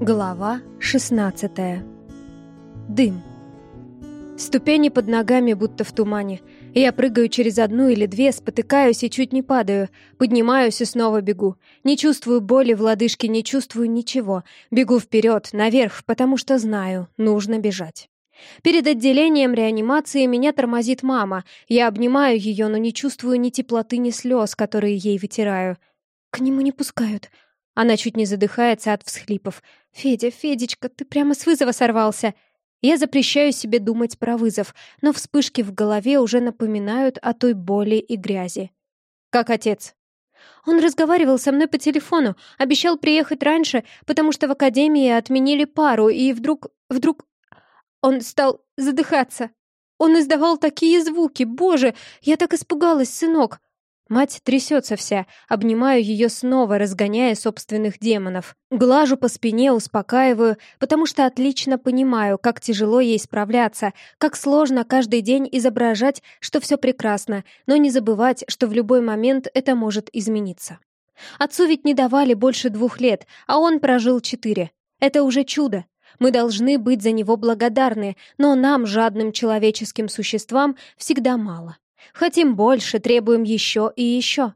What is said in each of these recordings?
Глава 16 Дым. Ступени под ногами будто в тумане. Я прыгаю через одну или две, спотыкаюсь и чуть не падаю. Поднимаюсь и снова бегу. Не чувствую боли в лодыжке, не чувствую ничего. Бегу вперед, наверх, потому что знаю, нужно бежать. Перед отделением реанимации меня тормозит мама. Я обнимаю ее, но не чувствую ни теплоты, ни слез, которые ей вытираю. К нему не пускают. Она чуть не задыхается от всхлипов. «Федя, Федечка, ты прямо с вызова сорвался!» Я запрещаю себе думать про вызов, но вспышки в голове уже напоминают о той боли и грязи. «Как отец?» Он разговаривал со мной по телефону, обещал приехать раньше, потому что в академии отменили пару, и вдруг... вдруг... Он стал задыхаться. Он издавал такие звуки, боже, я так испугалась, сынок. Мать трясется вся, обнимаю ее снова, разгоняя собственных демонов. Глажу по спине, успокаиваю, потому что отлично понимаю, как тяжело ей справляться, как сложно каждый день изображать, что все прекрасно, но не забывать, что в любой момент это может измениться. Отцу ведь не давали больше двух лет, а он прожил четыре. Это уже чудо. Мы должны быть за него благодарны, но нам, жадным человеческим существам, всегда мало. Хотим больше, требуем еще и еще.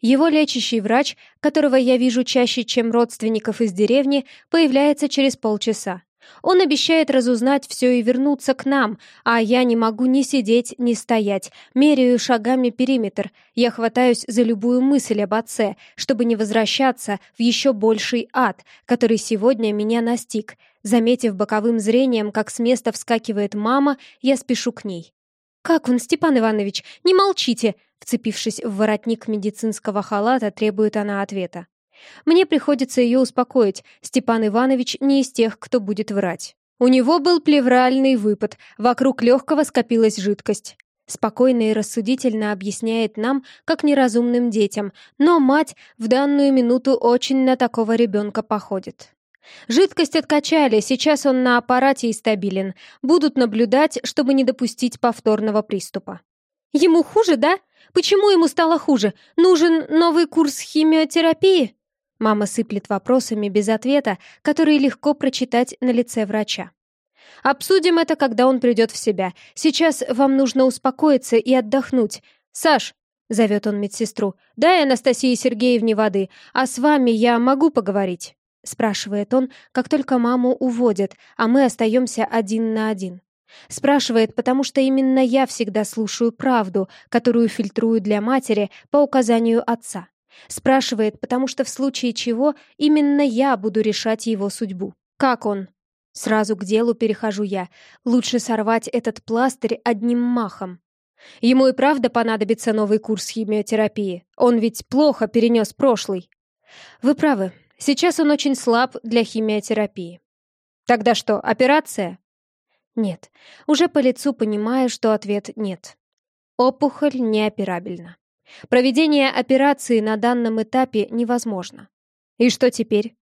Его лечащий врач, которого я вижу чаще, чем родственников из деревни, появляется через полчаса. Он обещает разузнать все и вернуться к нам, а я не могу ни сидеть, ни стоять, меряю шагами периметр. Я хватаюсь за любую мысль об отце, чтобы не возвращаться в еще больший ад, который сегодня меня настиг. Заметив боковым зрением, как с места вскакивает мама, я спешу к ней. «Как он, Степан Иванович? Не молчите!» Вцепившись в воротник медицинского халата, требует она ответа. Мне приходится ее успокоить. Степан Иванович не из тех, кто будет врать. У него был плевральный выпад, вокруг легкого скопилась жидкость. Спокойно и рассудительно объясняет нам, как неразумным детям, но мать в данную минуту очень на такого ребенка походит. Жидкость откачали, сейчас он на аппарате и стабилен. Будут наблюдать, чтобы не допустить повторного приступа. Ему хуже, да? Почему ему стало хуже? Нужен новый курс химиотерапии? Мама сыплет вопросами без ответа, которые легко прочитать на лице врача. Обсудим это, когда он придет в себя. Сейчас вам нужно успокоиться и отдохнуть. Саш, зовет он медсестру, дай Анастасии Сергеевне воды, а с вами я могу поговорить спрашивает он, как только маму уводят, а мы остаемся один на один. Спрашивает, потому что именно я всегда слушаю правду, которую фильтрую для матери по указанию отца. Спрашивает, потому что в случае чего именно я буду решать его судьбу. Как он? Сразу к делу перехожу я. Лучше сорвать этот пластырь одним махом. Ему и правда понадобится новый курс химиотерапии. Он ведь плохо перенес прошлый. Вы правы, Сейчас он очень слаб для химиотерапии. Тогда что, операция? Нет. Уже по лицу понимаю, что ответ нет. Опухоль неоперабельна. Проведение операции на данном этапе невозможно. И что теперь?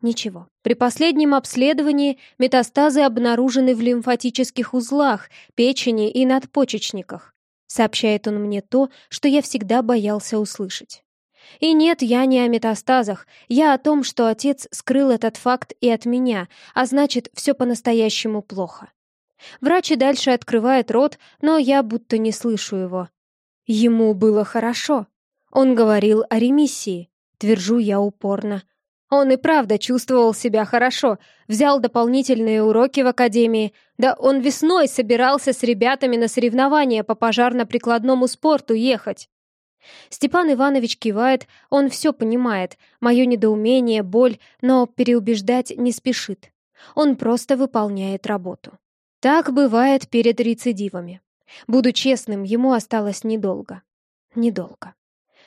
Ничего. При последнем обследовании метастазы обнаружены в лимфатических узлах, печени и надпочечниках. Сообщает он мне то, что я всегда боялся услышать. И нет, я не о метастазах. Я о том, что отец скрыл этот факт и от меня, а значит, все по-настоящему плохо. Врач и дальше открывает рот, но я будто не слышу его. Ему было хорошо. Он говорил о ремиссии. Твержу я упорно. Он и правда чувствовал себя хорошо, взял дополнительные уроки в академии. Да он весной собирался с ребятами на соревнования по пожарно-прикладному спорту ехать. Степан Иванович кивает, он все понимает, мое недоумение, боль, но переубеждать не спешит. Он просто выполняет работу. Так бывает перед рецидивами. Буду честным, ему осталось недолго. Недолго.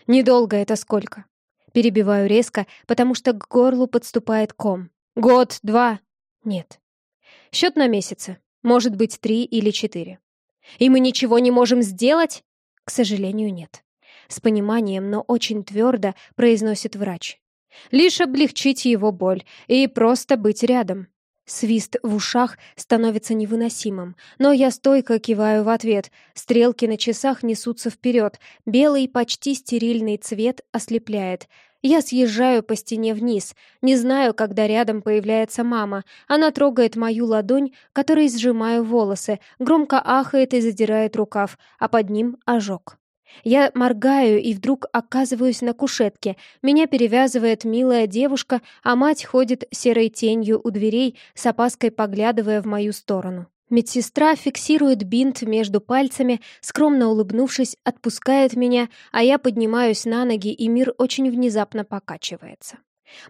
Недолго это сколько? Перебиваю резко, потому что к горлу подступает ком. Год, два? Нет. Счет на месяцы. Может быть, три или четыре. И мы ничего не можем сделать? К сожалению, нет с пониманием, но очень твердо произносит врач. Лишь облегчить его боль и просто быть рядом. Свист в ушах становится невыносимым, но я стойко киваю в ответ. Стрелки на часах несутся вперед, белый, почти стерильный цвет ослепляет. Я съезжаю по стене вниз. Не знаю, когда рядом появляется мама. Она трогает мою ладонь, которой сжимаю волосы, громко ахает и задирает рукав, а под ним ожог. Я моргаю и вдруг оказываюсь на кушетке. Меня перевязывает милая девушка, а мать ходит серой тенью у дверей, с опаской поглядывая в мою сторону. Медсестра фиксирует бинт между пальцами, скромно улыбнувшись, отпускает меня, а я поднимаюсь на ноги, и мир очень внезапно покачивается.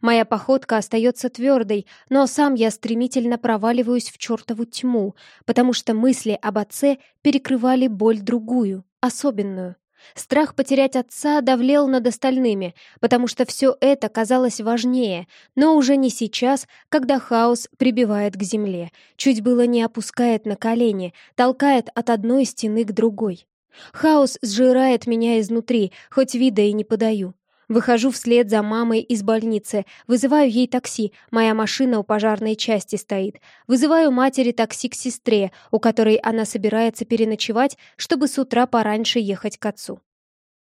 Моя походка остается твердой, но сам я стремительно проваливаюсь в чертову тьму, потому что мысли об отце перекрывали боль другую, особенную. Страх потерять отца давлел над остальными, потому что все это казалось важнее, но уже не сейчас, когда хаос прибивает к земле, чуть было не опускает на колени, толкает от одной стены к другой. Хаос сжирает меня изнутри, хоть вида и не подаю. Выхожу вслед за мамой из больницы, вызываю ей такси, моя машина у пожарной части стоит. Вызываю матери такси к сестре, у которой она собирается переночевать, чтобы с утра пораньше ехать к отцу.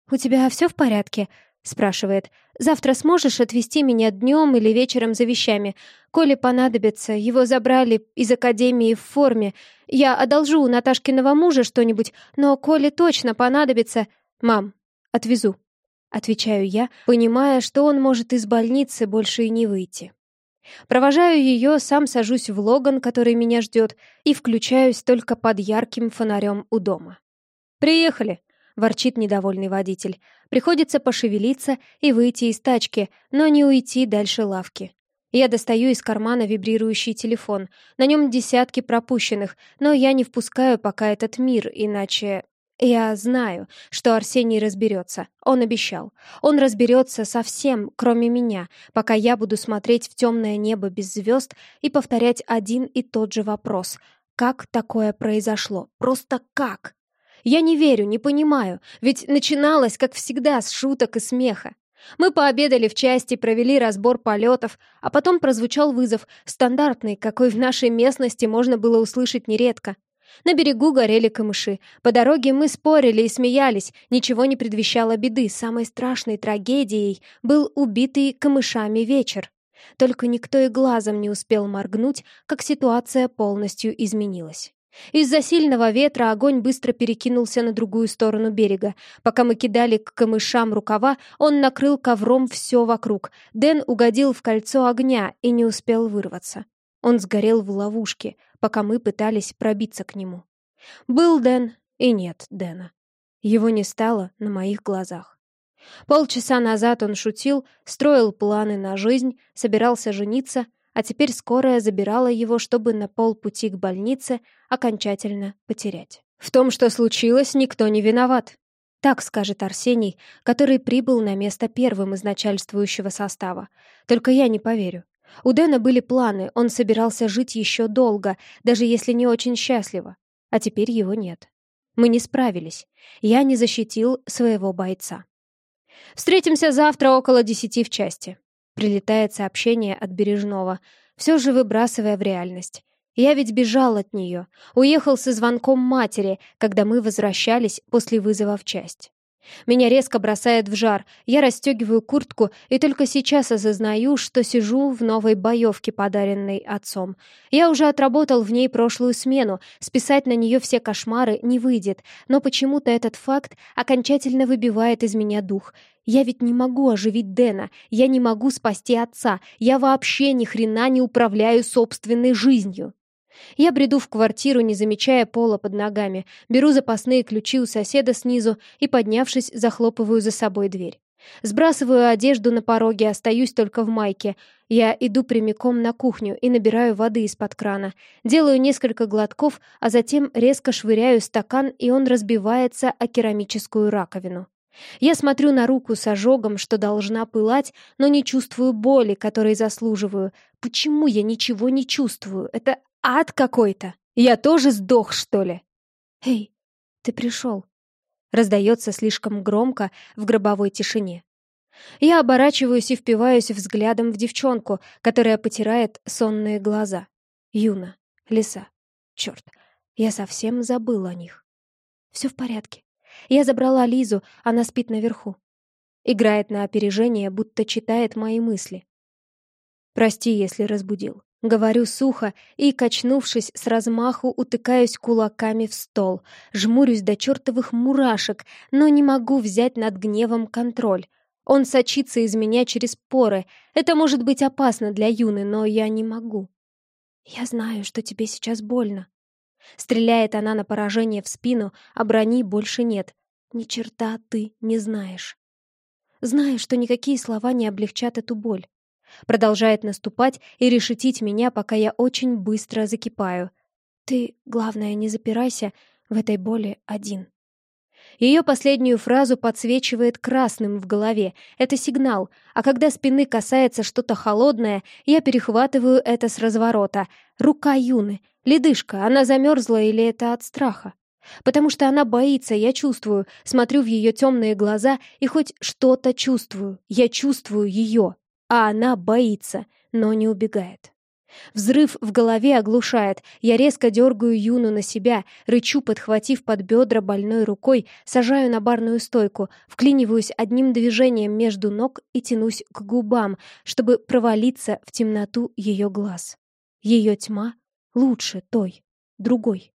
«У тебя все в порядке?» — спрашивает. «Завтра сможешь отвезти меня днем или вечером за вещами? Коле понадобится, его забрали из академии в форме. Я одолжу у Наташкиного мужа что-нибудь, но Коле точно понадобится. Мам, отвезу». Отвечаю я, понимая, что он может из больницы больше и не выйти. Провожаю ее, сам сажусь в Логан, который меня ждет, и включаюсь только под ярким фонарем у дома. «Приехали!» — ворчит недовольный водитель. Приходится пошевелиться и выйти из тачки, но не уйти дальше лавки. Я достаю из кармана вибрирующий телефон. На нем десятки пропущенных, но я не впускаю пока этот мир, иначе... Я знаю, что Арсений разберется. Он обещал. Он разберется со всем, кроме меня, пока я буду смотреть в темное небо без звезд и повторять один и тот же вопрос. Как такое произошло? Просто как? Я не верю, не понимаю, ведь начиналось, как всегда, с шуток и смеха. Мы пообедали в части, провели разбор полетов, а потом прозвучал вызов, стандартный, какой в нашей местности можно было услышать нередко. На берегу горели камыши. По дороге мы спорили и смеялись, ничего не предвещало беды. Самой страшной трагедией был убитый камышами вечер. Только никто и глазом не успел моргнуть, как ситуация полностью изменилась. Из-за сильного ветра огонь быстро перекинулся на другую сторону берега. Пока мы кидали к камышам рукава, он накрыл ковром все вокруг. Дэн угодил в кольцо огня и не успел вырваться. Он сгорел в ловушке, пока мы пытались пробиться к нему. Был Дэн и нет Дэна. Его не стало на моих глазах. Полчаса назад он шутил, строил планы на жизнь, собирался жениться, а теперь скорая забирала его, чтобы на полпути к больнице окончательно потерять. В том, что случилось, никто не виноват. Так скажет Арсений, который прибыл на место первым из начальствующего состава. Только я не поверю. У Дэна были планы, он собирался жить еще долго, даже если не очень счастливо. А теперь его нет. Мы не справились. Я не защитил своего бойца. «Встретимся завтра около десяти в части», — прилетает сообщение от Бережного, все же выбрасывая в реальность. Я ведь бежал от нее, уехал со звонком матери, когда мы возвращались после вызова в часть. Меня резко бросает в жар, я расстегиваю куртку и только сейчас осознаю, что сижу в новой боевке, подаренной отцом. Я уже отработал в ней прошлую смену, списать на нее все кошмары не выйдет, но почему-то этот факт окончательно выбивает из меня дух. Я ведь не могу оживить Дэна, я не могу спасти отца, я вообще ни хрена не управляю собственной жизнью. Я бреду в квартиру, не замечая пола под ногами, беру запасные ключи у соседа снизу и, поднявшись, захлопываю за собой дверь. Сбрасываю одежду на пороге, остаюсь только в майке. Я иду прямиком на кухню и набираю воды из-под крана. Делаю несколько глотков, а затем резко швыряю стакан, и он разбивается о керамическую раковину. Я смотрю на руку с ожогом, что должна пылать, но не чувствую боли, которой заслуживаю. Почему я ничего не чувствую? Это Ад какой-то! Я тоже сдох, что ли? Эй, ты пришел. Раздается слишком громко в гробовой тишине. Я оборачиваюсь и впиваюсь взглядом в девчонку, которая потирает сонные глаза. Юна, лиса. Черт, я совсем забыл о них. Все в порядке. Я забрала Лизу, она спит наверху. Играет на опережение, будто читает мои мысли. Прости, если разбудил. Говорю сухо и, качнувшись с размаху, утыкаюсь кулаками в стол, жмурюсь до чертовых мурашек, но не могу взять над гневом контроль. Он сочится из меня через поры. Это может быть опасно для Юны, но я не могу. Я знаю, что тебе сейчас больно. Стреляет она на поражение в спину, а брони больше нет. Ни черта ты не знаешь. Знаю, что никакие слова не облегчат эту боль. Продолжает наступать и решетить меня, пока я очень быстро закипаю. Ты, главное, не запирайся в этой боли один. Ее последнюю фразу подсвечивает красным в голове. Это сигнал. А когда спины касается что-то холодное, я перехватываю это с разворота. Рука Юны. Ледышка. Она замерзла или это от страха? Потому что она боится, я чувствую. Смотрю в ее темные глаза и хоть что-то чувствую. Я чувствую ее а она боится, но не убегает. Взрыв в голове оглушает. Я резко дергаю Юну на себя, рычу, подхватив под бедра больной рукой, сажаю на барную стойку, вклиниваюсь одним движением между ног и тянусь к губам, чтобы провалиться в темноту ее глаз. Ее тьма лучше той, другой.